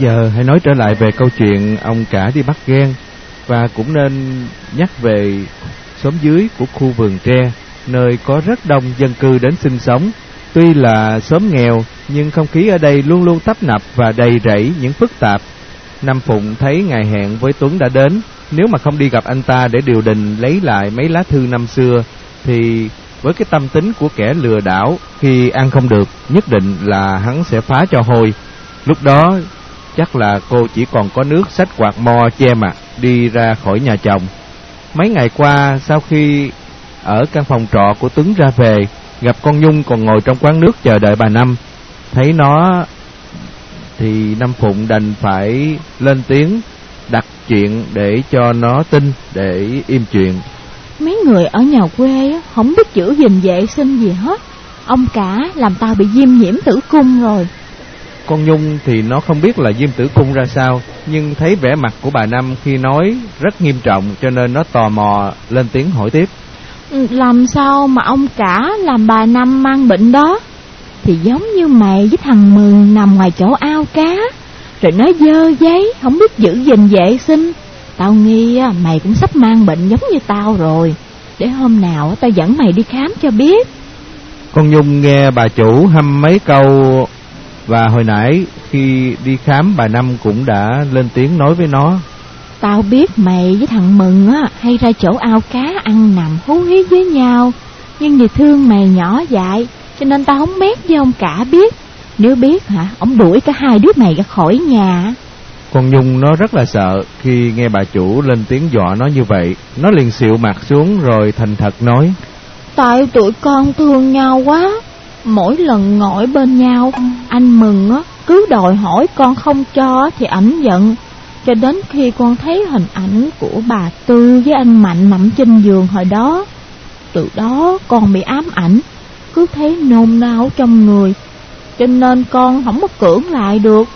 Giờ hãy nói trở lại về câu chuyện ông cả đi bắt ghen và cũng nên nhắc về xóm dưới của khu vườn tre nơi có rất đông dân cư đến sinh sống. Tuy là xóm nghèo nhưng không khí ở đây luôn luôn tấp nập và đầy rẫy những phức tạp. Nam Phụng thấy ngày hẹn với Tuấn đã đến, nếu mà không đi gặp anh ta để điều đình lấy lại mấy lá thư năm xưa thì với cái tâm tính của kẻ lừa đảo khi ăn không được nhất định là hắn sẽ phá cho hôi. Lúc đó chắc là cô chỉ còn có nước sách quạt mo che mặt đi ra khỏi nhà chồng. Mấy ngày qua sau khi ở căn phòng trọ của Tuấn ra về, gặp con Nhung còn ngồi trong quán nước chờ đợi bà Năm. Thấy nó thì Năm Phụng đành phải lên tiếng đặt chuyện để cho nó tin để im chuyện. Mấy người ở nhà quê không biết giữ gìn vệ sinh gì hết. Ông cả làm tao bị viêm nhiễm tử cung rồi. Con Nhung thì nó không biết là diêm tử cung ra sao, nhưng thấy vẻ mặt của bà Năm khi nói rất nghiêm trọng cho nên nó tò mò lên tiếng hỏi tiếp. Ừ, Làm sao mà ông cả làm bà Năm mang bệnh đó? Thì giống như mày với thằng Mừng nằm ngoài chỗ ao cá, rồi nó dơ giấy, không biết giữ gìn vệ sinh. Tao nghi mày cũng sắp mang bệnh giống như tao rồi. Để hôm nào tao dẫn mày đi khám cho biết. Con Nhung nghe bà chủ hăm mấy câu và hồi nãy khi đi khám bà Năm cũng đã lên tiếng nói với nó. Tao biết mày với thằng Mừng á hay ra chỗ ao cá ăn nằm hú hí với nhau Nhưng vì thương mày nhỏ dại Cho nên tao không mét với ông cả biết Nếu biết hả Ông đuổi cả hai đứa mày ra khỏi nhà Con Nhung nó rất là sợ khi nghe bà chủ lên tiếng dọa nó như vậy. Nó liền xịu mặt xuống rồi thành thật nói. Tại tụi con thương nhau quá Mỗi lần ngồi bên nhau, Anh Mừng á, cứ đòi hỏi con không cho Thì ảnh giận. Cho đến khi con thấy hình ảnh của bà Tư với anh Mạnh nằm trên giường hồi đó, Từ đó con bị ám ảnh, Cứ thấy nôn nao trong người. Cho nên con không có cưỡng lại được.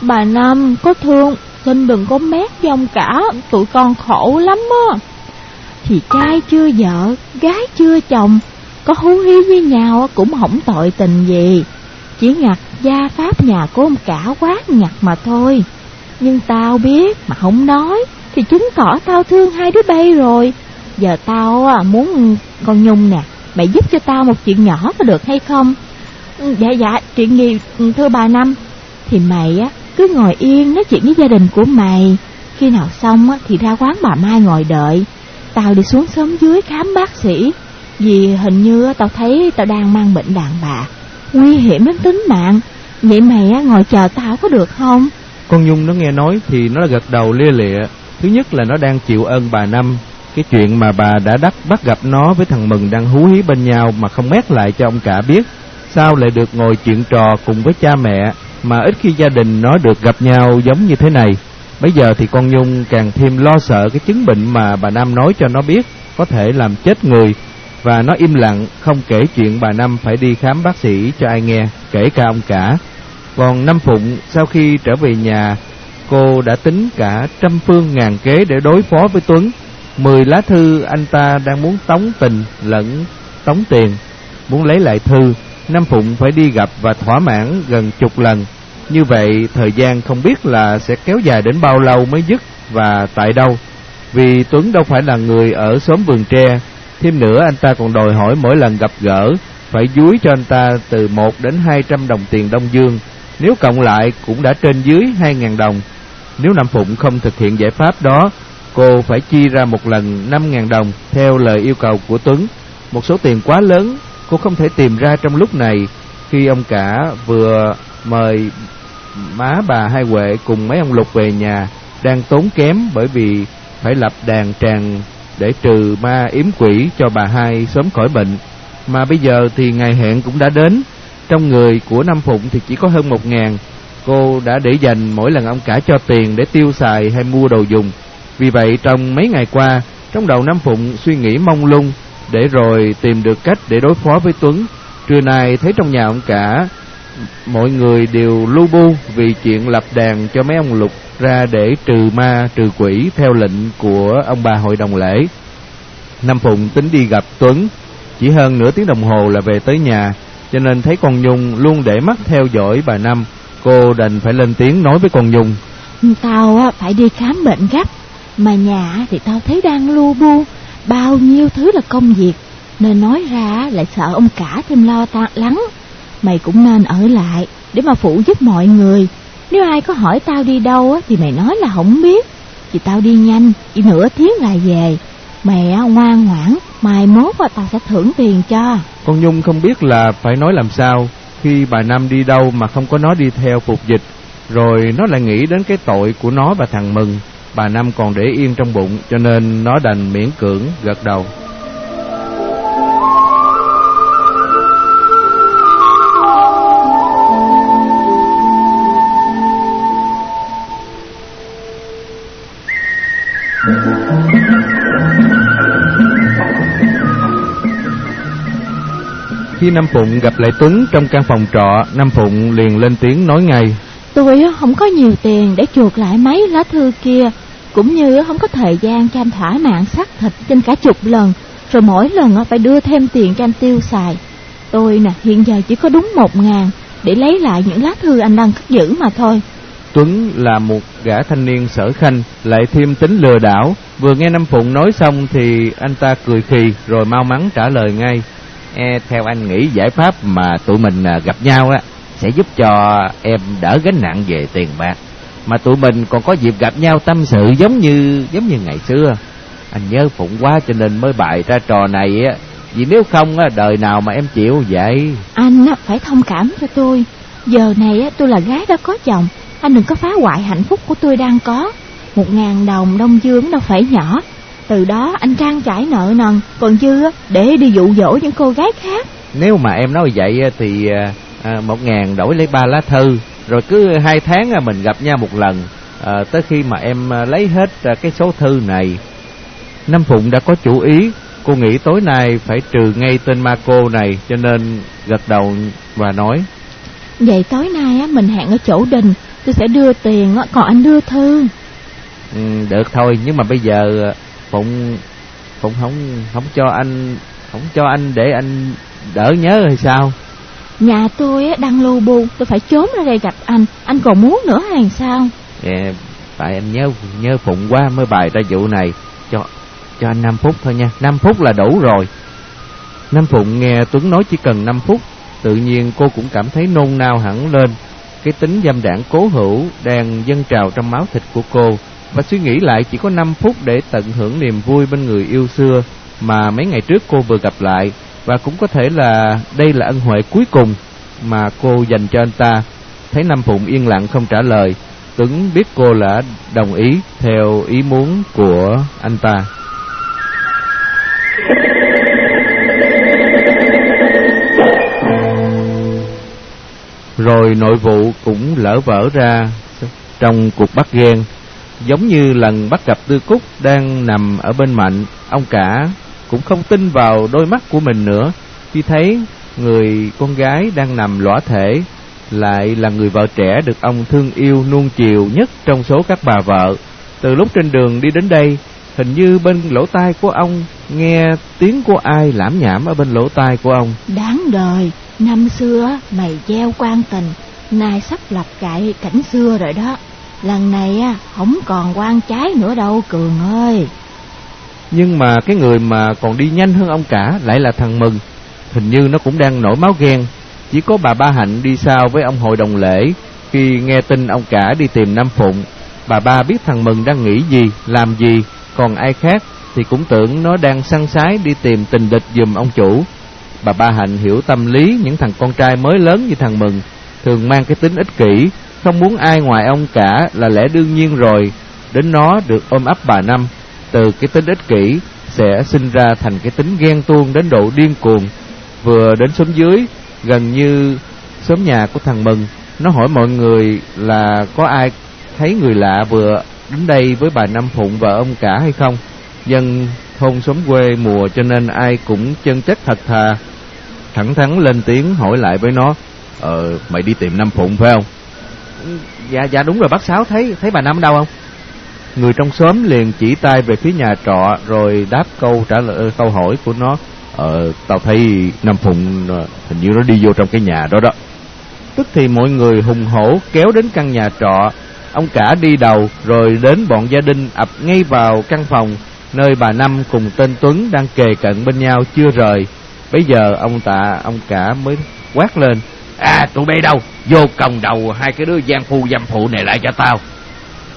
Bà Năm có thương, Xin đừng có mét với cả, Tụi con khổ lắm á. Thì trai chưa vợ, Gái chưa chồng có hú hí với nhau cũng không tội tình gì. Chỉ ngặt gia pháp nhà của ông cả quá ngặt mà thôi. Nhưng tao biết mà không nói, Thì chứng tỏ tao thương hai đứa bay rồi. Giờ tao muốn con Nhung nè, Mày giúp cho tao một chuyện nhỏ có được hay không? Ừ, dạ dạ chuyện gì ừ, thưa bà Năm? Thì mày á, cứ ngồi yên nói chuyện với gia đình của mày. Khi nào xong á, thì ra quán bà Mai ngồi đợi. Tao đi xuống sớm dưới khám bác sĩ. Vì hình như tao thấy tao đang mang bệnh đàn bà Nguy hiểm đến tính mạng Vậy mày ngồi chờ tao có được không Con Nhung nó nghe nói thì nó gật đầu lia lịa. Thứ nhất là nó đang chịu ơn bà Năm. Cái chuyện mà bà đã đắc bắt gặp nó với thằng Mừng đang hú hí bên nhau mà không mét lại cho ông cả biết. Sao lại được ngồi chuyện trò cùng với cha mẹ mà ít khi gia đình nó được gặp nhau giống như thế này. Bây giờ thì con Nhung càng thêm lo sợ cái chứng bệnh mà bà nam nói cho nó biết có thể làm chết người và nó im lặng không kể chuyện bà Năm phải đi khám bác sĩ cho ai nghe, kể cả ông cả. Còn Năm Phụng sau khi trở về nhà, cô đã tính cả trăm phương ngàn kế để đối phó với Tuấn. Mười lá thư anh ta đang muốn tống tình lẫn tống tiền, muốn lấy lại thư. Năm Phụng phải đi gặp và thỏa mãn gần chục lần. Như vậy thời gian không biết là sẽ kéo dài đến bao lâu mới dứt và tại đâu. Vì Tuấn đâu phải là người ở xóm vườn tre, thêm nữa anh ta còn đòi hỏi mỗi lần gặp gỡ phải dúi cho anh ta từ 1 đến 200 đồng tiền Đông Dương. Nếu cộng lại cũng đã trên dưới 2.000 đồng. Nếu Nam Phụng không thực hiện giải pháp đó, cô phải chi ra một lần 5.000 đồng theo lời yêu cầu của Tuấn. Một số tiền quá lớn, cô không thể tìm ra trong lúc này khi ông cả vừa mời má bà Hai Huệ cùng mấy ông Lục về nhà đang tốn kém bởi vì phải lập đàn tràng để trừ ma yếm quỷ cho bà hai sớm khỏi bệnh. Mà bây giờ thì ngày hẹn cũng đã đến, trong người của Nam Phụng thì chỉ có hơn một ngàn. Cô đã để dành mỗi lần ông cả cho tiền để tiêu xài hay mua đồ dùng. Vì vậy trong mấy ngày qua, trong đầu Nam Phụng suy nghĩ mong lung để rồi tìm được cách để đối phó với Tuấn. Trưa nay thấy trong nhà ông cả mọi người đều lu bu vì chuyện lập đàn cho mấy ông lục ra để trừ ma trừ quỷ theo lệnh của ông bà hội đồng lễ. Nam Phụng tính đi gặp Tuấn, chỉ hơn nửa tiếng đồng hồ là về tới nhà, cho nên thấy con Nhung luôn để mắt theo dõi bà Năm. Cô đành phải lên tiếng nói với con Nhung Tao phải đi khám bệnh gấp Mà nhà thì tao thấy đang lu bu Bao nhiêu thứ là công việc Nên nói ra lại sợ ông cả thêm lo ta lắng Mày cũng nên ở lại Để mà phụ giúp mọi người. Nếu ai có hỏi tao đi đâu á, Thì mày nói là không biết. Thì tao đi nhanh Chỉ nửa tiếng là về. Mẹ ngoan ngoãn Mai mốt và tao sẽ thưởng tiền cho. Con Nhung không biết là phải nói làm sao Khi bà Năm đi đâu mà không có nó đi theo phục dịch. Rồi nó lại nghĩ đến cái tội của nó và thằng Mừng. Bà Năm còn để yên trong bụng Cho nên nó đành miễn cưỡng gật đầu. Khi Nam Phụng gặp lại Tuấn trong căn phòng trọ, Nam Phụng liền lên tiếng nói ngay. Tôi không có nhiều tiền để chuộc lại mấy lá thư kia, cũng như không có thời gian cho anh thỏa mãn xác thịt trên cả chục lần, rồi mỗi lần phải đưa thêm tiền cho anh tiêu xài. Tôi nè, hiện giờ chỉ có đúng một ngàn để lấy lại những lá thư anh đang cất giữ mà thôi. Tuấn là một gã thanh niên sở khanh, lại thêm tính lừa đảo. Vừa nghe Nam Phụng nói xong thì anh ta cười khì rồi mau mắn trả lời ngay. E, theo anh nghĩ giải pháp mà tụi mình à, gặp nhau á sẽ giúp cho em đỡ gánh nặng về tiền bạc. Mà tụi mình còn có dịp gặp nhau tâm sự giống như giống như ngày xưa. Anh nhớ Phụng quá cho nên mới bày ra trò này á. Vì nếu không á, đời nào mà em chịu vậy? Anh á, phải thông cảm cho tôi. Giờ này á, tôi là gái đã có chồng. Anh đừng có phá hoại hạnh phúc của tôi đang có. Một ngàn đồng đông dương đâu phải nhỏ. Từ đó anh trang trải nợ nần, còn dư á, để đi dụ dỗ những cô gái khác. Nếu mà em nói vậy thì à, à, một ngàn đổi lấy ba lá thư, rồi cứ hai tháng mình gặp nhau một lần, à, tới khi mà em à, lấy hết cái số thư này. Nam Phụng đã có chủ ý, cô nghĩ tối nay phải trừ ngay tên ma cô này, cho nên gật đầu và nói. Vậy tối nay á, mình hẹn ở chỗ đình, tôi sẽ đưa tiền, á, còn anh đưa thư. Ừ, được thôi, nhưng mà bây giờ à, Phụng Phụng không không cho anh không cho anh để anh đỡ nhớ hay sao? Nhà tôi á, đang lu bu, tôi phải trốn ra đây gặp anh, anh còn muốn nữa hay sao? Dạ, tại anh nhớ nhớ Phụng quá mới bài ra vụ này cho cho anh 5 phút thôi nha, 5 phút là đủ rồi. Nam Phụng nghe Tuấn nói chỉ cần 5 phút, tự nhiên cô cũng cảm thấy nôn nao hẳn lên. Cái tính dâm đảng cố hữu đang dâng trào trong máu thịt của cô và suy nghĩ lại chỉ có 5 phút để tận hưởng niềm vui bên người yêu xưa mà mấy ngày trước cô vừa gặp lại và cũng có thể là đây là ân huệ cuối cùng mà cô dành cho anh ta. Thấy Nam Phụng yên lặng không trả lời, Tuấn biết cô là đồng ý theo ý muốn của anh ta. Rồi nội vụ cũng lỡ vỡ ra trong cuộc bắt ghen Giống như lần bắt gặp Tư Cúc đang nằm ở bên Mạnh, ông cả cũng không tin vào đôi mắt của mình nữa khi thấy người con gái đang nằm lõa thể lại là người vợ trẻ được ông thương yêu nuông chiều nhất trong số các bà vợ. Từ lúc trên đường đi đến đây, hình như bên lỗ tai của ông nghe tiếng của ai lãm nhảm ở bên lỗ tai của ông. Đáng đời, năm xưa mày gieo quan tình, nay sắp lập cậy cảnh xưa rồi đó. Lần này á, không còn quan trái nữa đâu Cường ơi. Nhưng mà cái người mà còn đi nhanh hơn ông cả lại là thằng Mừng. Hình như nó cũng đang nổi máu ghen. Chỉ có bà Ba Hạnh đi sau với ông hội đồng lễ. Khi nghe tin ông cả đi tìm Nam Phụng, bà ba biết thằng Mừng đang nghĩ gì, làm gì, còn ai khác thì cũng tưởng nó đang săn sái đi tìm tình địch giùm ông chủ. Bà Ba Hạnh hiểu tâm lý những thằng con trai mới lớn như thằng Mừng, thường mang cái tính ích kỷ, không muốn ai ngoài ông cả là lẽ đương nhiên rồi. Đến nó được ôm ấp bà Năm, từ cái tính ích kỷ sẽ sinh ra thành cái tính ghen tuông đến độ điên cuồng. Vừa đến xóm dưới, gần như xóm nhà của thằng Mừng, nó hỏi mọi người là có ai thấy người lạ vừa đến đây với bà Năm Phụng và ông cả hay không. Dân thôn xóm quê mùa cho nên ai cũng chân chất thật thà. Thẳng thắn lên tiếng hỏi lại với nó, Ờ, mày đi tìm Năm Phụng phải không? Dạ dạ đúng rồi bác Sáu thấy thấy bà Năm đâu không? Người trong xóm liền chỉ tay về phía nhà trọ rồi đáp câu trả lời câu hỏi của nó. Ờ tao thấy Năm Phụng hình như nó đi vô trong cái nhà đó đó. Tức thì mọi người hùng hổ kéo đến căn nhà trọ Ông cả đi đầu rồi đến bọn gia đình ập ngay vào căn phòng Nơi bà Năm cùng tên Tuấn đang kề cận bên nhau chưa rời Bây giờ ông tạ ông cả mới quát lên. À tụi bay đâu? Vô còng đầu hai cái đứa gian phu dâm phụ này lại cho tao.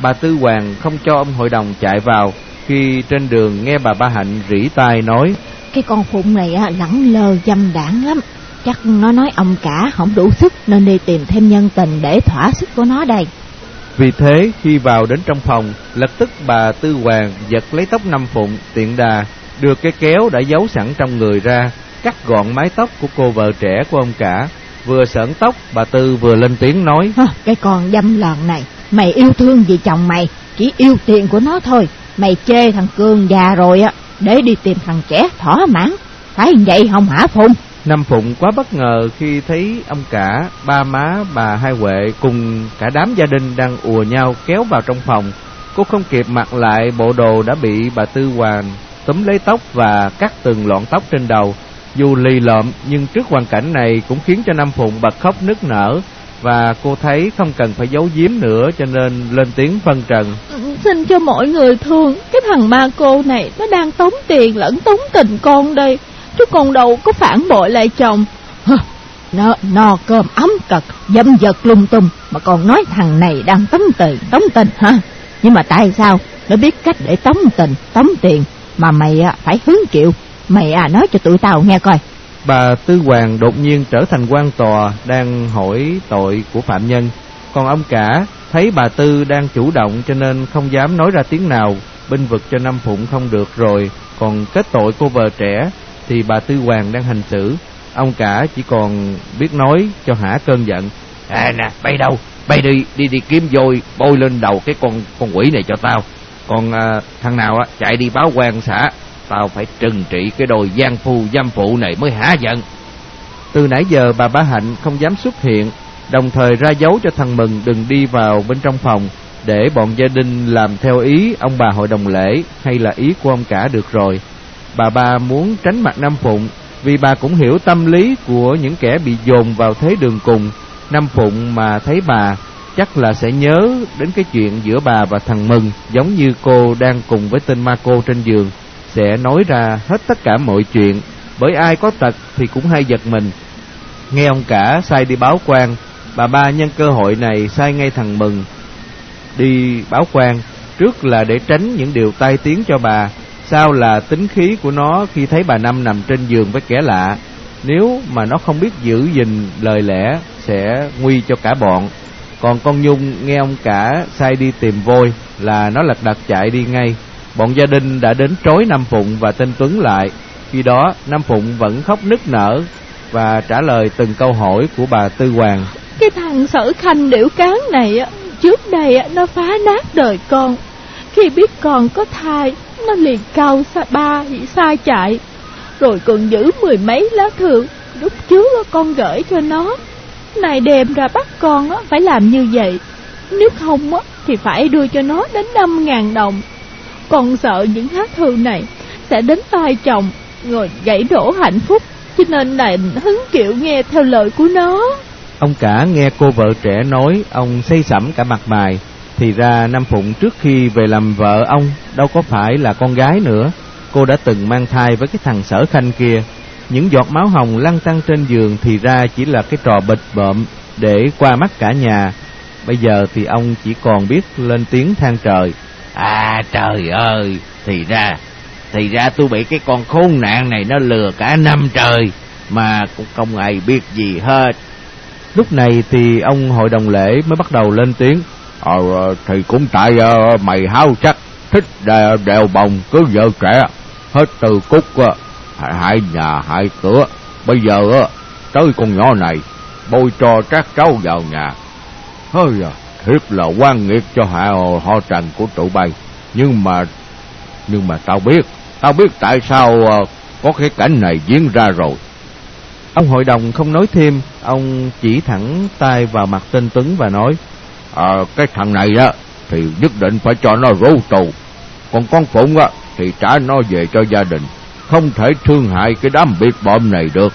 Bà Tư Hoàng không cho ông hội đồng chạy vào Khi trên đường nghe bà Ba Hạnh rỉ tai nói. Cái con phụng này á, lẳng lơ dâm đảng lắm. Chắc nó nói ông cả không đủ sức Nên đi tìm thêm nhân tình để thỏa sức của nó đây. Vì thế khi vào đến trong phòng Lập tức bà Tư Hoàng giật lấy tóc năm phụng tiện đà Đưa cái kéo đã giấu sẵn trong người ra Cắt gọn mái tóc của cô vợ trẻ của ông cả. Vừa sởn tóc bà Tư vừa lên tiếng nói. Hơ, Cái con dâm lợn này Mày yêu thương gì chồng mày Chỉ yêu tiền của nó thôi. Mày chê thằng Cường già rồi á Để đi tìm thằng trẻ thỏa mãn. Phải vậy không hả Phụng Năm Phụng quá bất ngờ khi thấy ông cả, ba má, bà Hai Huệ cùng cả đám gia đình đang ùa nhau kéo vào trong phòng. Cô không kịp mặc lại bộ đồ đã bị bà Tư Hoàng túm lấy tóc và cắt từng lọn tóc trên đầu. Dù lì lợm nhưng trước hoàn cảnh này cũng khiến cho Năm Phụng bật khóc nức nở và cô thấy không cần phải giấu giếm nữa cho nên lên tiếng phân trần. Xin cho mọi người thương Cái thằng ma cô này Nó đang tống tiền lẫn tống tình con đây Chứ còn đâu có phản bội lại chồng. Hơ, Nó no cơm ấm cật Dâm vật lung tung Mà còn nói thằng này đang tống tiền Tống tình hả? Nhưng mà tại sao Nó biết cách để tống tình Tống tiền Mà mày à, phải hứng chịu? Mày à nói cho tụi tao nghe coi Bà Tư Hoàng đột nhiên trở thành quan tòa đang hỏi tội của phạm nhân. Còn ông cả thấy bà Tư đang chủ động cho nên không dám nói ra tiếng nào, binh vực cho Năm Phụng không được rồi, còn kết tội cô vợ trẻ thì bà Tư Hoàng đang hành xử. Ông cả chỉ còn biết nói cho hả cơn giận. À nè bay đâu Bay đi đi đi kiếm vôi Bôi lên đầu cái con con quỷ này cho tao Còn à, Thằng nào á chạy đi báo quan xã Tao phải trừng trị cái đồi gian phu giam phụ này mới hả giận từ nãy giờ bà Bá Hạnh không dám xuất hiện, đồng thời ra dấu cho thằng Mừng đừng đi vào bên trong phòng để bọn gia đình làm theo ý ông bà hội đồng lễ hay là ý của ông cả được rồi. Bà ba muốn tránh mặt Nam Phụng vì bà cũng hiểu tâm lý của những kẻ bị dồn vào thế đường cùng. Nam Phụng mà thấy bà chắc là sẽ nhớ đến cái chuyện giữa bà và thằng Mừng giống như cô đang cùng với tên ma cô trên giường sẽ nói ra hết tất cả mọi chuyện bởi ai có tật thì cũng hay giật mình. Nghe ông cả sai đi báo quan, bà ba nhân cơ hội này sai ngay thằng Mừng đi báo quan, trước là để tránh những điều tai tiếng cho bà, sau là tính khí của nó khi thấy bà Năm nằm trên giường với kẻ lạ. Nếu mà nó không biết giữ gìn lời lẽ sẽ nguy cho cả bọn. Còn con Nhung nghe ông cả sai đi tìm vôi là nó lật đật chạy đi ngay. Bọn gia đình đã đến trối Nam Phụng và tên Tuấn lại. Khi đó Nam Phụng vẫn khóc nức nở và trả lời từng câu hỏi của bà Tư Hoàng. Cái thằng sở khanh điểu cán này á, trước đây á, nó phá nát đời con. Khi biết con có thai, nó liền cao xa ba xa chạy. Rồi còn giữ mười mấy lá thư lúc trước á, con gửi cho nó. Này đem ra bắt con á, phải làm như vậy. Nếu không á, thì phải đưa cho nó đến năm ngàn đồng. Con sợ những hát thư này sẽ đến tai chồng, rồi gãy đổ hạnh phúc. Cho nên là hứng chịu nghe theo lời của nó. Ông cả nghe cô vợ trẻ nói, ông xây sẩm cả mặt mày. Thì ra Nam Phụng trước khi về làm vợ ông đâu có phải là con gái nữa. Cô đã từng mang thai với cái thằng sở khanh kia. Những giọt máu hồng lăn tăn trên giường thì ra chỉ là cái trò bịch bợm để qua mắt cả nhà. Bây giờ thì ông chỉ còn biết lên tiếng than trời. À trời ơi Thì ra Thì ra tôi bị cái con khốn nạn này nó lừa cả năm trời Mà cũng không ai biết gì hết. Lúc này thì ông hội đồng lễ mới bắt đầu lên tiếng. Ờ thì cũng tại uh, mày háo sắc Thích đèo, đèo bồng cứ vợ trẻ Hết từ cúc uh, hại nhà hại cửa. Bây giờ uh, tới con nhỏ này Bôi cho các cháu vào nhà. Hơi à thiệt là quan nghiệt cho hạ họ trần của tụi bay. Nhưng mà nhưng mà tao biết tao biết tại sao uh, có cái cảnh này diễn ra rồi. Ông hội đồng không nói thêm, ông chỉ thẳng tay vào mặt tên Tuấn và nói, à, cái thằng này á thì nhất định phải cho nó rú tù còn con phụng á thì trả nó về cho gia đình không thể thương hại cái đám biệt bợm này được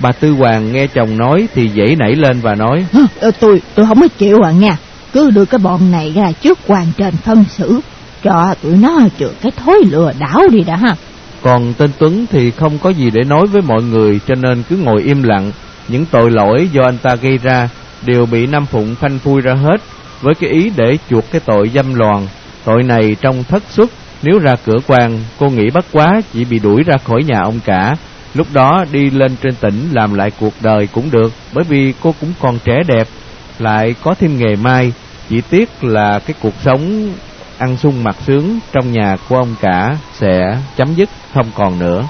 Bà Tư Hoàng nghe chồng nói thì dãy nảy lên và nói Hơ, Tôi tôi không có chịu à nha. Cứ đưa cái bọn này ra trước quan trên phân xử. Cho tụi nó chừa cái thối lừa đảo đi đã ha. Còn tên Tuấn thì không có gì để nói với mọi người cho nên cứ ngồi im lặng. Những tội lỗi do anh ta gây ra đều bị Nam Phụng phanh phui ra hết Với cái ý để chuộc cái tội dâm loàn Tội này trong thất xuất Nếu ra cửa quan cô nghĩ bất quá chỉ bị đuổi ra khỏi nhà ông cả Lúc đó đi lên trên tỉnh làm lại cuộc đời cũng được, Bởi vì cô cũng còn trẻ đẹp, Lại có thêm nghề mai Chỉ tiếc là cái cuộc sống ăn sung mặc sướng trong nhà của ông cả sẽ chấm dứt, không còn nữa.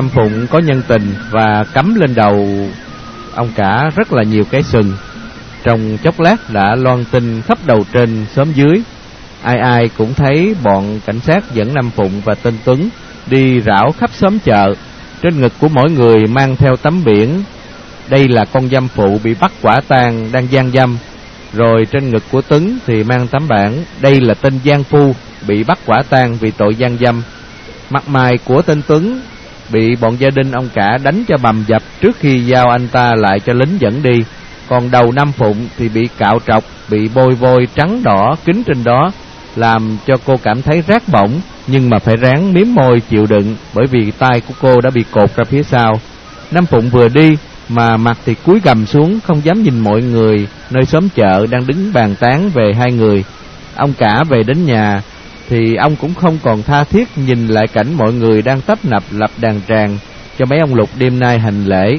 Nam Phụng có nhân tình và cắm lên đầu ông cả rất là nhiều cái sừng. Trong chốc lát đã loan tin khắp đầu trên xóm dưới. Ai ai cũng thấy bọn cảnh sát dẫn nam Phụng và tên Tuấn đi rảo khắp xóm chợ. Trên ngực của mỗi người mang theo tấm biển. Đây là con dâm phụ bị bắt quả tang đang gian dâm. Rồi trên ngực của Tuấn thì mang tấm bản Đây là tên Giang Phu bị bắt quả tang vì tội gian dâm Mặt mày của tên Tuấn bị bọn gia đình ông cả đánh cho bầm dập trước khi giao anh ta lại cho lính dẫn đi. Còn đầu Năm Phụng thì bị cạo trọc, bị bôi vôi trắng đỏ kính trên đó, làm cho cô cảm thấy rát bỏng, nhưng mà phải ráng miếm môi chịu đựng bởi vì tay của cô đã bị cột ra phía sau. Năm Phụng vừa đi mà mặt thì cúi gầm xuống không dám nhìn mọi người nơi xóm chợ đang đứng bàn tán về hai người. Ông cả về đến nhà thì ông cũng không còn tha thiết nhìn lại cảnh mọi người đang tấp nập lập đàn tràng cho mấy ông lục đêm nay hành lễ,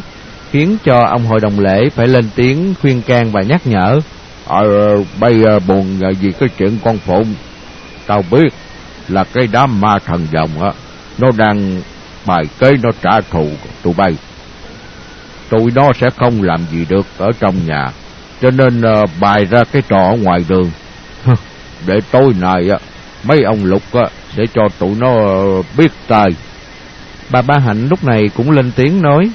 khiến cho ông hội đồng lễ phải lên tiếng khuyên can và nhắc nhở. Ờ, bây giờ buồn vì cái chuyện con Phụng. Tao biết là cái đám ma thần dòng á, nó đang bài kế nó trả thù tụi bay. Tụi nó sẽ không làm gì được ở trong nhà, cho nên ờ, bài ra cái trò ở ngoài đường. Để tối nay á, mấy ông lục á, sẽ cho tụi nó ờ, biết tài. Bà Ba Hạnh lúc này cũng lên tiếng nói.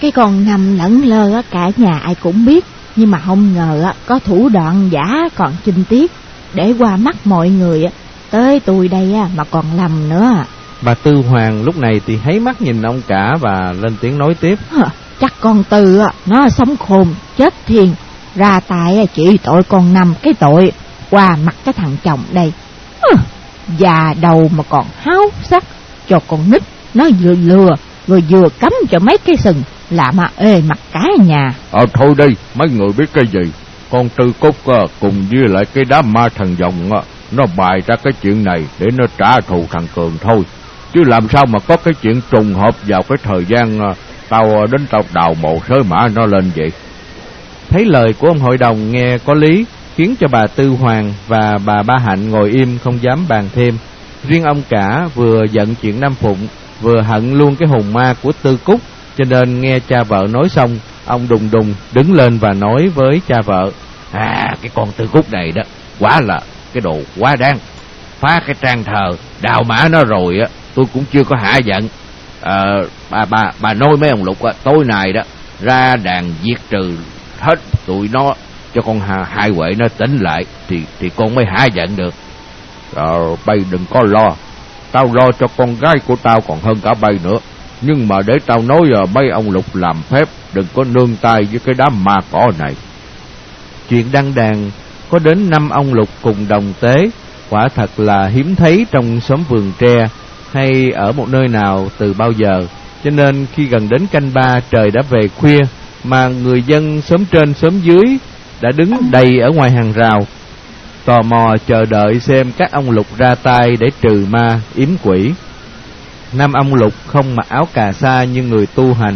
Cái con nằm lẫn lơ á, cả nhà ai cũng biết, nhưng mà không ngờ á, có thủ đoạn giả còn chinh tiết, để qua mắt mọi người á, tới tôi đây á, mà còn lầm nữa. Bà Tư Hoàng lúc này thì thấy mắt nhìn ông cả và lên tiếng nói tiếp. Chắc con Tư á, nó sống khôn, chết thiền, ra tại chỉ tội con nằm cái tội qua mặt cái thằng chồng đây. Ừ, già đầu mà còn háo sắc, cho con nít, nó vừa lừa, rồi vừa cắm cho mấy cái sừng, là mà ê mặt cả nhà. Ờ thôi đi, mấy người biết cái gì. Con Tư Cúc à, cùng với lại cái đám ma thần dòng à, nó bài ra cái chuyện này để nó trả thù thằng Cường thôi. Chứ làm sao mà có cái chuyện trùng hợp vào cái thời gian tao đến tao đào mộ sới mã nó lên vậy. Thấy lời của ông hội đồng nghe có lý, khiến cho bà Tư Hoàng và bà Ba Hạnh ngồi im không dám bàn thêm. Riêng ông cả vừa giận chuyện Nam Phụng, vừa hận luôn cái hồn ma của Tư Cúc, cho nên nghe cha vợ nói xong, ông đùng đùng đứng lên và nói với cha vợ. À, cái con Tư Cúc này đó, quá là cái đồ quá đáng. Phá cái trang thờ, đào mã nó rồi á, tôi cũng chưa có hạ giận. À, bà, bà, bà nói mấy ông Lục á, tối nay đó, ra đàn diệt trừ hết tụi nó cho con hai, hai huệ nó tỉnh lại thì thì con mới hả giận được. Rồi bay đừng có lo. Tao lo cho con gái của tao còn hơn cả bay nữa. Nhưng mà để tao nói giờ mấy ông lục làm phép đừng có nương tay với cái đám ma cỏ này. Chuyện đăng đàn có đến năm ông lục cùng đồng tế. Quả thật là hiếm thấy trong xóm vườn tre hay ở một nơi nào từ bao giờ. Cho nên khi gần đến canh ba trời đã về khuya mà người dân xóm trên xóm dưới đã đứng đầy ở ngoài hàng rào, tò mò chờ đợi xem các ông lục ra tay để trừ ma, yếm quỷ. Năm ông lục không mặc áo cà sa như người tu hành,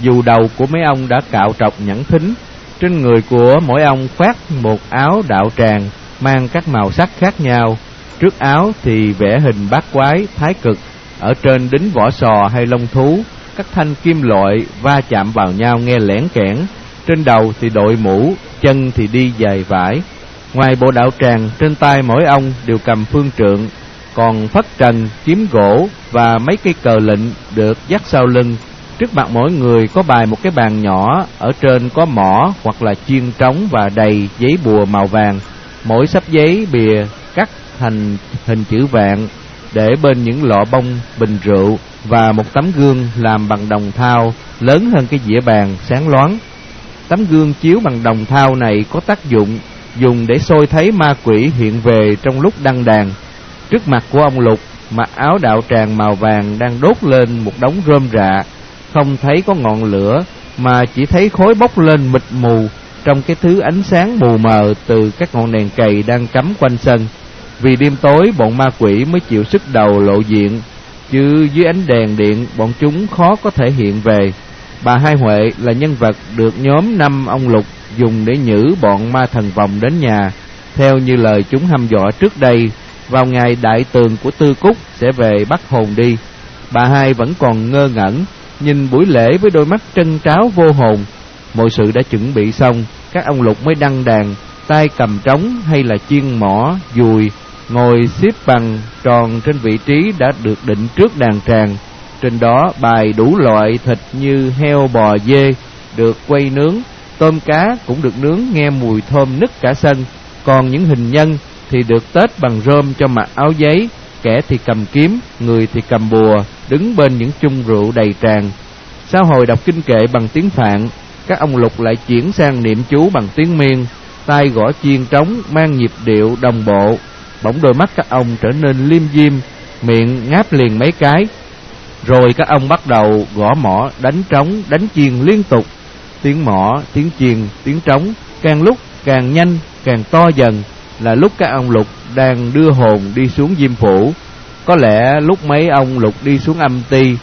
dù đầu của mấy ông đã cạo trọc nhẵn thính, trên người của mỗi ông khoác một áo đạo tràng mang các màu sắc khác nhau. Trước áo thì vẽ hình bát quái, thái cực, ở trên đính vỏ sò hay lông thú, các thanh kim loại va chạm vào nhau nghe lẻn kẽn, trên đầu thì đội mũ, chân thì đi giày vải, Ngoài bộ đạo tràng, trên tay mỗi ông đều cầm phương trượng, còn phất trần, kiếm gỗ và mấy cây cờ lệnh được dắt sau lưng. Trước mặt mỗi người có bài một cái bàn nhỏ, ở trên có mỏ hoặc là chiên trống và đầy giấy bùa màu vàng. Mỗi sắp giấy bìa cắt thành hình chữ vạn để bên những lọ bông, bình rượu và một tấm gương làm bằng đồng thau lớn hơn cái dĩa bàn sáng loáng. Tấm gương chiếu bằng đồng thau này có tác dụng dùng để soi thấy ma quỷ hiện về trong lúc đăng đàn. Trước mặt của ông Lục, mặc áo đạo tràng màu vàng đang đốt lên một đống rơm rạ, không thấy có ngọn lửa mà chỉ thấy khói bốc lên mịt mù trong cái thứ ánh sáng mù mờ từ các ngọn đèn cầy đang cắm quanh sân. Vì đêm tối bọn ma quỷ mới chịu sức đầu lộ diện, chứ dưới ánh đèn điện bọn chúng khó có thể hiện về. Bà Hai Huệ là nhân vật được nhóm năm ông Lục dùng để nhử bọn ma thần vòng đến nhà, theo như lời chúng hăm dọa trước đây, vào ngày đại tường của Tư Cúc sẽ về bắt hồn đi. Bà Hai vẫn còn ngơ ngẩn, nhìn buổi lễ với đôi mắt trân tráo vô hồn. Mọi sự đã chuẩn bị xong, các ông Lục mới đăng đàn, tay cầm trống hay là chiên mỏ, dùi, ngồi xếp bằng tròn trên vị trí đã được định trước đàn tràng. Trên đó bài đủ loại thịt như heo bò dê được quay nướng, tôm cá cũng được nướng nghe mùi thơm nức cả sân. Còn những hình nhân thì được tết bằng rơm cho mặc áo giấy, kẻ thì cầm kiếm, người thì cầm bùa, đứng bên những chung rượu đầy tràn. Sau hồi đọc kinh kệ bằng tiếng Phạn, các ông lục lại chuyển sang niệm chú bằng tiếng miên, tay gõ chiên trống mang nhịp điệu đồng bộ. Bỗng đôi mắt các ông trở nên liêm diêm, miệng ngáp liền mấy cái, rồi các ông bắt đầu gõ mỏ, đánh trống, đánh chiền liên tục. Tiếng mỏ, tiếng chiền tiếng trống, càng lúc càng nhanh, càng to dần, là lúc các ông lục đang đưa hồn đi xuống diêm phủ. Có lẽ lúc mấy ông lục đi xuống âm ti,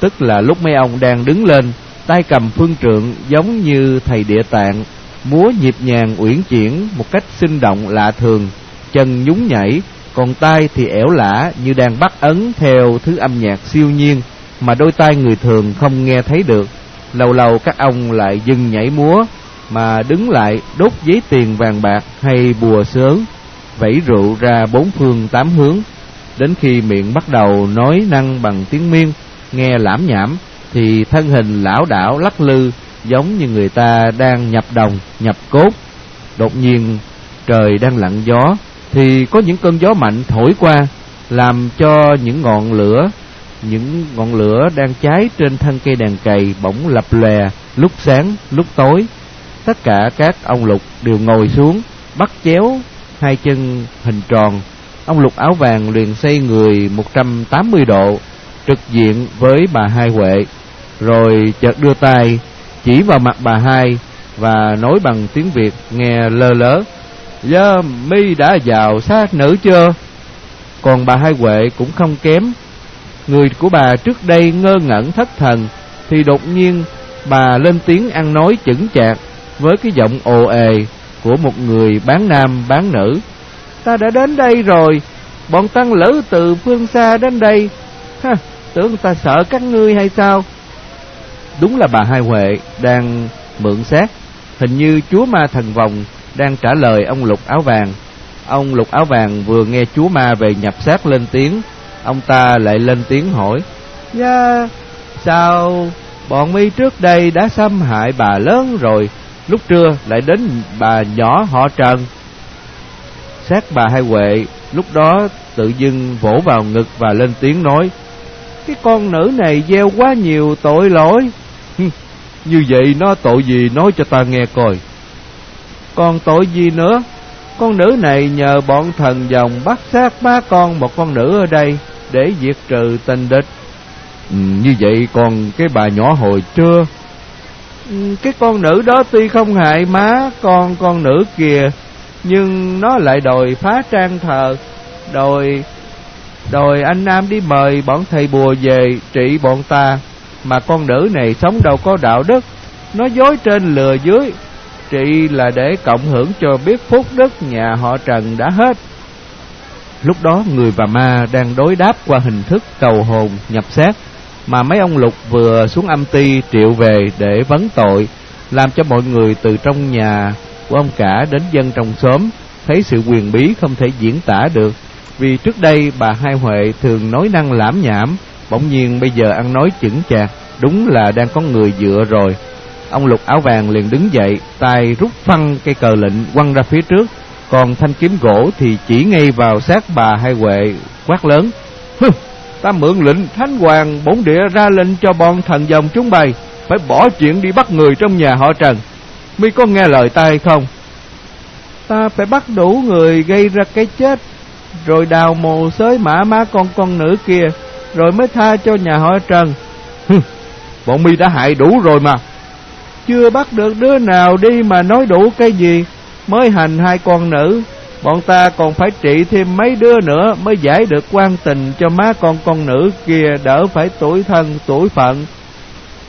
tức là lúc mấy ông đang đứng lên, tay cầm phương trượng giống như thầy địa tạng, múa nhịp nhàng uyển chuyển một cách sinh động lạ thường, chân nhún nhảy, còn tay thì ẻo lả như đang bắt ấn theo thứ âm nhạc siêu nhiên mà đôi tai người thường không nghe thấy được. Lâu lâu các ông lại dừng nhảy múa mà đứng lại đốt giấy tiền vàng bạc hay bùa sớn vẫy rượu ra bốn phương tám hướng. Đến khi miệng bắt đầu nói năng bằng tiếng miên, nghe lãm nhảm, thì thân hình lão đảo lắc lư giống như người ta đang nhập đồng, nhập cốt. Đột nhiên trời đang lặng gió, thì có những cơn gió mạnh thổi qua, làm cho những ngọn lửa, những ngọn lửa đang cháy trên thân cây đèn cầy bỗng lập lòe, lúc sáng, lúc tối. Tất cả các ông lục đều ngồi xuống, bắt chéo hai chân hình tròn. Ông lục áo vàng liền xây người 180 độ, trực diện với bà Hai Huệ, rồi chợt đưa tay chỉ vào mặt bà Hai và nói bằng tiếng Việt nghe lơ lớ. Giờ mi đã vào sát nữ chưa? Còn bà Hai Huệ cũng không kém. Người của bà trước đây ngơ ngẩn thất thần, thì đột nhiên bà lên tiếng ăn nói chững chạc với cái giọng ồ ề của một người bán nam bán nữ. Ta đã đến đây rồi, bọn tăng lữ từ phương xa đến đây. Ha, tưởng ta sợ các ngươi hay sao? Đúng là bà Hai Huệ đang mượn xác, hình như chúa ma thần vòng đang trả lời ông lục áo vàng. Ông lục áo vàng vừa nghe chúa ma về nhập xác lên tiếng, ông ta lại lên tiếng hỏi, Dạ, sao bọn mi trước đây đã xâm hại bà lớn rồi, lúc trưa lại đến bà nhỏ họ Trần. Xác bà Hai Huệ lúc đó tự dưng vỗ vào ngực và lên tiếng nói, Cái con nữ này gieo quá nhiều tội lỗi. Như vậy nó tội gì nói cho ta nghe coi. Còn tội gì nữa? Con nữ này nhờ bọn thần dòng bắt xác ba con một con nữ ở đây để diệt trừ tình địch. Ừ, như vậy còn cái bà nhỏ hồi trưa Ừ, cái con nữ đó tuy không hại má con con nữ kìa, nhưng nó lại đòi phá trang thờ, đòi đòi anh Nam đi mời bọn thầy bùa về trị bọn ta, mà con nữ này sống đâu có đạo đức, nó dối trên lừa dưới, trị là để cộng hưởng cho biết phúc đức nhà họ Trần đã hết. Lúc đó người và ma đang đối đáp qua hình thức cầu hồn nhập xác, mà mấy ông lục vừa xuống âm ti triệu về để vấn tội, làm cho mọi người từ trong nhà của ông cả đến dân trong xóm thấy sự quyền bí không thể diễn tả được. Vì trước đây bà Hai Huệ thường nói năng lãm nhảm, bỗng nhiên bây giờ ăn nói chững chạc, đúng là đang có người dựa rồi. Ông lục áo vàng liền đứng dậy, tay rút phăng cây cờ lệnh quăng ra phía trước, còn thanh kiếm gỗ thì chỉ ngay vào sát bà Hai Huệ, quát lớn. Hừ, ta mượn lệnh thánh hoàng bổn địa ra lệnh cho bọn thần dòng chúng bày, phải bỏ chuyện đi bắt người trong nhà họ Trần. Mi có nghe lời ta hay không? Ta phải bắt đủ người gây ra cái chết, rồi đào mồ xới mã má con con nữ kia, rồi mới tha cho nhà họ Trần. Hừ, bọn mi đã hại đủ rồi mà. Chưa bắt được đứa nào đi mà nói đủ cái gì, mới hành hai con nữ. Bọn ta còn phải trị thêm mấy đứa nữa mới giải được quan tình cho má con con nữ kia đỡ phải tuổi thân tuổi phận.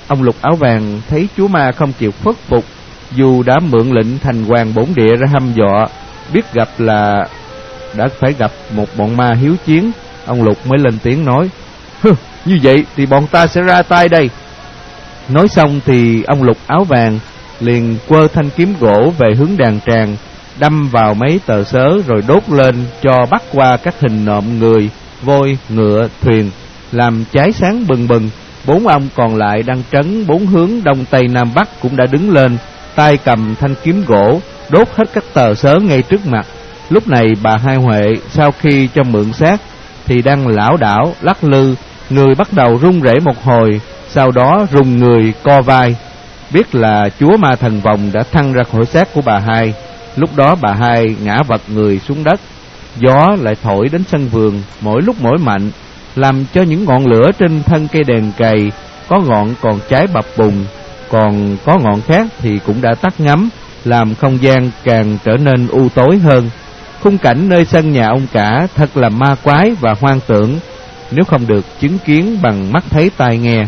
Ông lục áo vàng thấy chúa ma không chịu khuất phục, dù đã mượn lệnh thành hoàng bổn địa ra hăm dọa, biết gặp là đã phải gặp một bọn ma hiếu chiến, ông lục mới lên tiếng nói, Hừ, như vậy thì bọn ta sẽ ra tay đây. Nói xong thì ông lục áo vàng liền quơ thanh kiếm gỗ về hướng đàn tràng, đâm vào mấy tờ sớ rồi đốt lên cho bắt qua các hình nộm người, voi ngựa, thuyền, làm cháy sáng bừng bừng. Bốn ông còn lại đang trấn bốn hướng đông tây nam bắc cũng đã đứng lên, tay cầm thanh kiếm gỗ, đốt hết các tờ sớ ngay trước mặt. Lúc này bà Hai Huệ sau khi cho mượn xác thì đang lảo đảo, lắc lư, người bắt đầu run rẩy một hồi, sau đó rùng người co vai. Biết là chúa ma thần vòng đã thăng ra khỏi xác của bà Hai, lúc đó bà Hai ngã vật người xuống đất. Gió lại thổi đến sân vườn, mỗi lúc mỗi mạnh, làm cho những ngọn lửa trên thân cây đèn cày, có ngọn còn cháy bập bùng, còn có ngọn khác thì cũng đã tắt ngấm, làm không gian càng trở nên u tối hơn. Khung cảnh nơi sân nhà ông cả thật là ma quái và hoang tưởng, nếu không được chứng kiến bằng mắt thấy tai nghe.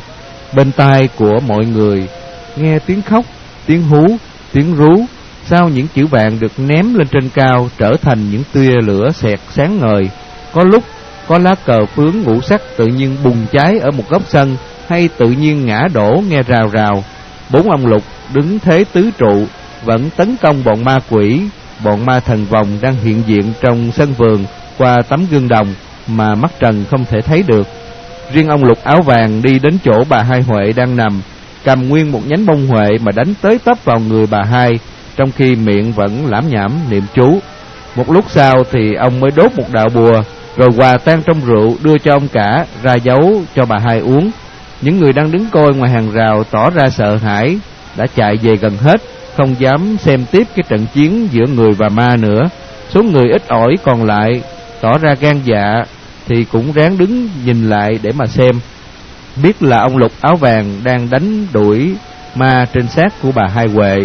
Bên tai của mọi người nghe tiếng khóc, tiếng hú, tiếng rú, sao những chữ vàng được ném lên trên cao trở thành những tia lửa xẹt sáng ngời. Có lúc có lá cờ phướng ngũ sắc tự nhiên bùng cháy ở một góc sân hay tự nhiên ngã đổ nghe rào rào. Bốn ông lục đứng thế tứ trụ vẫn tấn công bọn ma quỷ, bọn ma thần vòng đang hiện diện trong sân vườn qua tấm gương đồng mà mắt trần không thể thấy được. Riêng ông lục áo vàng đi đến chỗ bà Hai Huệ đang nằm, cầm nguyên một nhánh bông huệ mà đánh tới tấp vào người bà Hai, trong khi miệng vẫn lãm nhảm niệm chú. Một lúc sau thì ông mới đốt một đạo bùa, rồi hòa tan trong rượu đưa cho ông cả ra dấu cho bà Hai uống. Những người đang đứng coi ngoài hàng rào tỏ ra sợ hãi, đã chạy về gần hết, không dám xem tiếp cái trận chiến giữa người và ma nữa. Số người ít ỏi còn lại tỏ ra gan dạ thì cũng ráng đứng nhìn lại để mà xem. Biết là ông lục áo vàng đang đánh đuổi ma trên xác của bà Hai Huệ,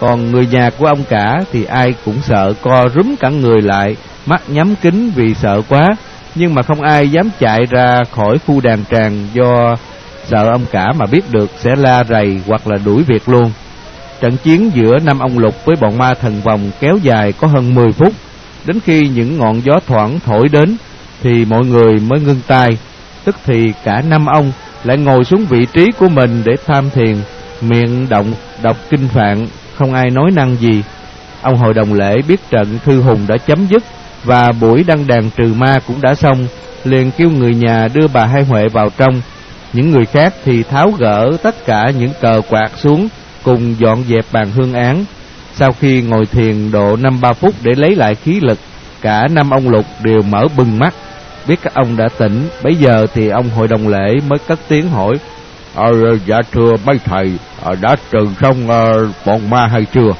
còn người nhà của ông cả thì ai cũng sợ co rúm cả người lại, mắt nhắm kính vì sợ quá, nhưng mà không ai dám chạy ra khỏi khu đàn tràng do sợ ông cả mà biết được sẽ la rầy hoặc là đuổi việc luôn. Trận chiến giữa năm ông Lục với bọn ma thần vòng kéo dài có hơn 10 phút, đến khi những ngọn gió thoảng thổi đến thì mọi người mới ngưng tay, tức thì cả năm ông lại ngồi xuống vị trí của mình để tham thiền, miệng động đọc kinh phạn, không ai nói năng gì. Ông hội đồng lễ biết trận thư hùng đã chấm dứt và buổi đăng đàn trừ ma cũng đã xong, liền kêu người nhà đưa bà Hai Huệ vào trong. Những người khác thì tháo gỡ tất cả những cờ quạt xuống, cùng dọn dẹp bàn hương án. Sau khi ngồi thiền độ năm ba phút để lấy lại khí lực, cả năm ông lục đều mở bừng mắt. Biết các ông đã tỉnh, bây giờ thì ông hội đồng lễ mới cất tiếng hỏi. à, dạ thưa mấy thầy, à, đã trừ xong à, bọn ma hay chưa?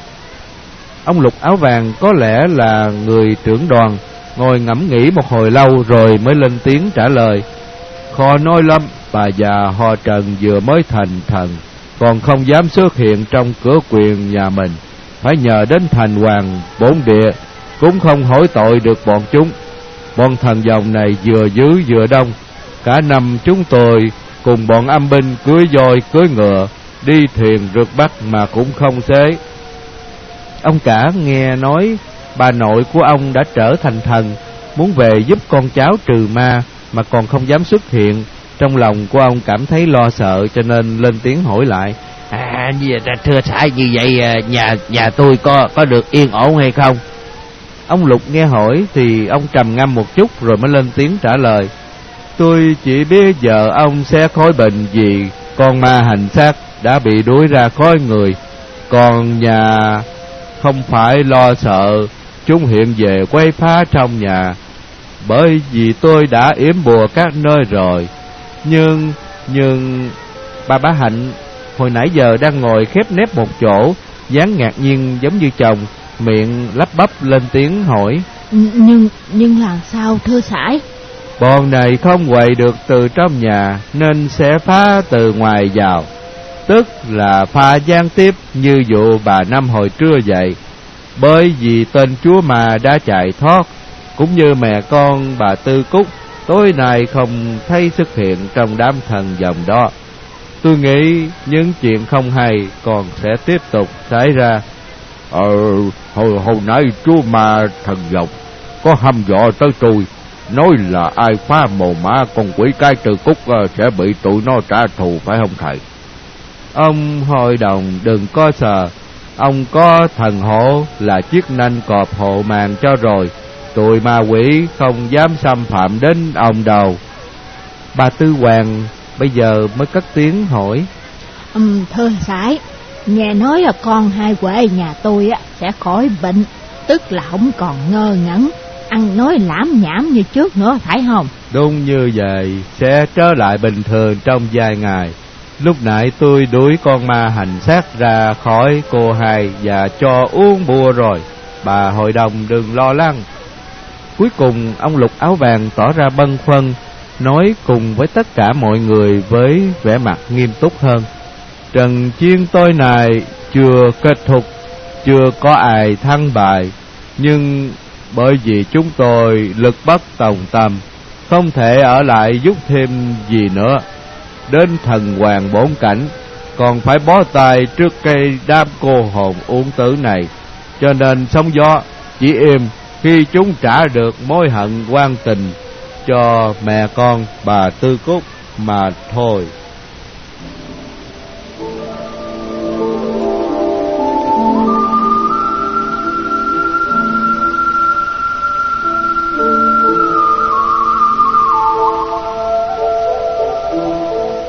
Ông lục áo vàng có lẽ là người trưởng đoàn, ngồi ngẫm nghĩ một hồi lâu rồi mới lên tiếng trả lời. Khó nói lắm, bà già họ Trần vừa mới thành thần, còn không dám xuất hiện trong cửa quyền nhà mình. Phải nhờ đến thành hoàng, bốn địa, cũng không hỏi tội được bọn chúng. Bọn thần dòng này vừa dữ vừa đông, cả năm chúng tôi cùng bọn âm binh cưới voi cưới ngựa, đi thuyền rượt bắt mà cũng không xế. Ông cả nghe nói bà nội của ông đã trở thành thần, muốn về giúp con cháu trừ ma mà còn không dám xuất hiện. Trong lòng của ông cảm thấy lo sợ cho nên lên tiếng hỏi lại. À, thưa xã như vậy à, nhà nhà tôi có có được yên ổn hay không? Ông Lục nghe hỏi thì ông trầm ngâm một chút rồi mới lên tiếng trả lời. Tôi chỉ biết giờ ông sẽ khói bệnh vì con ma hành xác đã bị đuổi ra khói người. Còn nhà không phải lo sợ chúng hiện về quay phá trong nhà. Bởi vì tôi đã yếm bùa các nơi rồi. Nhưng, nhưng, bà bá Hạnh hồi nãy giờ đang ngồi khép nép một chỗ, dáng ngạc nhiên giống như chồng, miệng lắp bắp lên tiếng hỏi. Nhưng, nhưng làm sao thưa sải? Bọn này không quậy được từ trong nhà nên sẽ phá từ ngoài vào. Tức là pha gian tiếp như vụ bà năm hồi trưa vậy. Bởi vì tên chúa mà đã chạy thoát, cũng như mẹ con bà Tư Cúc tối nay không thấy xuất hiện trong đám thần dòng đó. Tôi nghĩ những chuyện không hay còn sẽ tiếp tục xảy ra. Ờ, hồi, hồi nãy chúa ma thần dòng có hăm dọa tới tôi, nói là ai phá mồ mã con quỷ cái trừ cúc ờ, sẽ bị tụi nó trả thù phải không thầy? Ông hội đồng đừng có sợ, ông có thần hộ là chiếc nanh cọp hộ màng cho rồi, tụi ma quỷ không dám xâm phạm đến ông đâu. Bà Tư Hoàng bây giờ mới cất tiếng hỏi. Um, thưa sải, nghe nói là con hai quệ nhà tôi á sẽ khỏi bệnh, tức là không còn ngơ ngẩn, ăn nói lãm nhảm như trước nữa phải không? Đúng như vậy, sẽ trở lại bình thường trong vài ngày. Lúc nãy tôi đuổi con ma hành xác ra khỏi cô hai và cho uống bùa rồi. Bà hội đồng đừng lo lắng. Cuối cùng ông lục áo vàng tỏ ra bâng khuâng, nói cùng với tất cả mọi người với vẻ mặt nghiêm túc hơn. Trần chiến tối này chưa kết thúc, chưa có ai thăng bài, nhưng bởi vì chúng tôi lực bất tòng tâm, không thể ở lại giúp thêm gì nữa. Đến thần hoàng bốn cảnh, còn phải bó tay trước cây đám cô hồn uống tử này, cho nên sóng gió chỉ im khi chúng trả được mối hận quan tình cho mẹ con bà Tư Cúc mà thôi.